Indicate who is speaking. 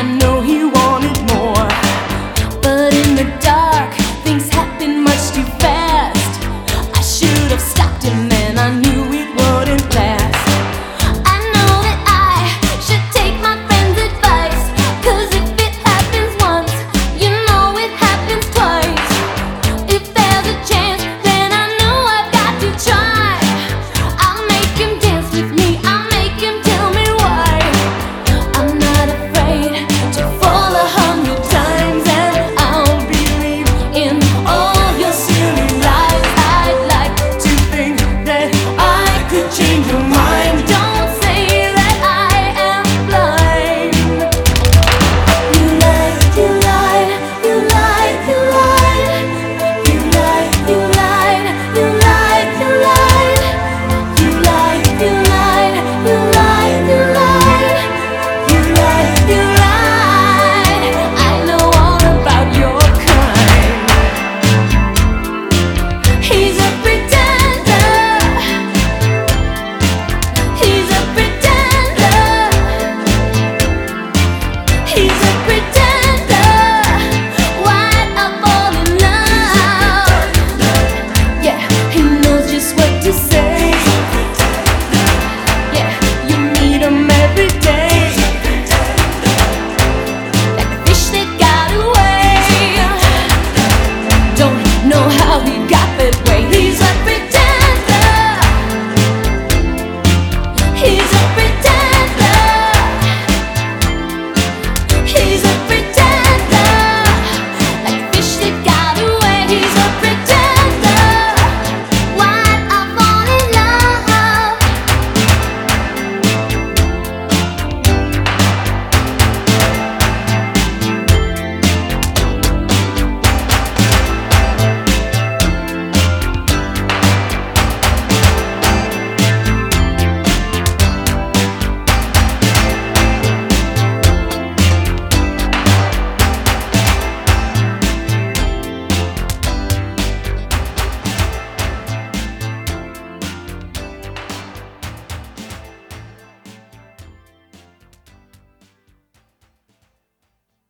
Speaker 1: I know he